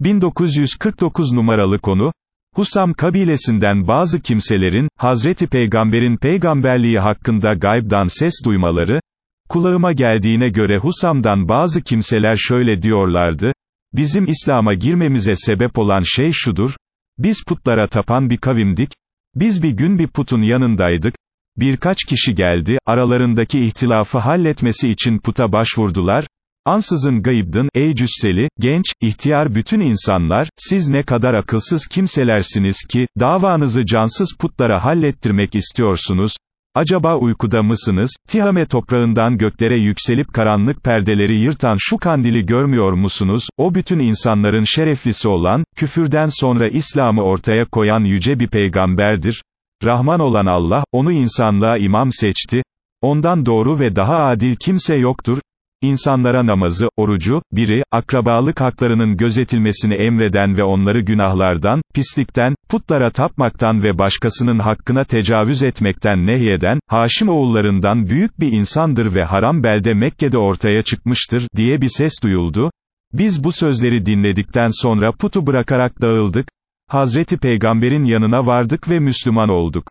1949 numaralı konu, Husam kabilesinden bazı kimselerin, Hazreti Peygamber'in peygamberliği hakkında gaybdan ses duymaları, kulağıma geldiğine göre Husam'dan bazı kimseler şöyle diyorlardı, bizim İslam'a girmemize sebep olan şey şudur, biz putlara tapan bir kavimdik, biz bir gün bir putun yanındaydık, birkaç kişi geldi, aralarındaki ihtilafı halletmesi için puta başvurdular, Ansızın gayıbdın, ey cüsseli, genç, ihtiyar bütün insanlar, siz ne kadar akılsız kimselersiniz ki, davanızı cansız putlara hallettirmek istiyorsunuz, acaba uykuda mısınız, Tihame toprağından göklere yükselip karanlık perdeleri yırtan şu kandili görmüyor musunuz, o bütün insanların şereflisi olan, küfürden sonra İslam'ı ortaya koyan yüce bir peygamberdir, Rahman olan Allah, onu insanlığa imam seçti, ondan doğru ve daha adil kimse yoktur, İnsanlara namazı, orucu, biri, akrabalık haklarının gözetilmesini emreden ve onları günahlardan, pislikten, putlara tapmaktan ve başkasının hakkına tecavüz etmekten nehyeden, Haşim oğullarından büyük bir insandır ve haram belde Mekke'de ortaya çıkmıştır, diye bir ses duyuldu. Biz bu sözleri dinledikten sonra putu bırakarak dağıldık, Hazreti Peygamber'in yanına vardık ve Müslüman olduk.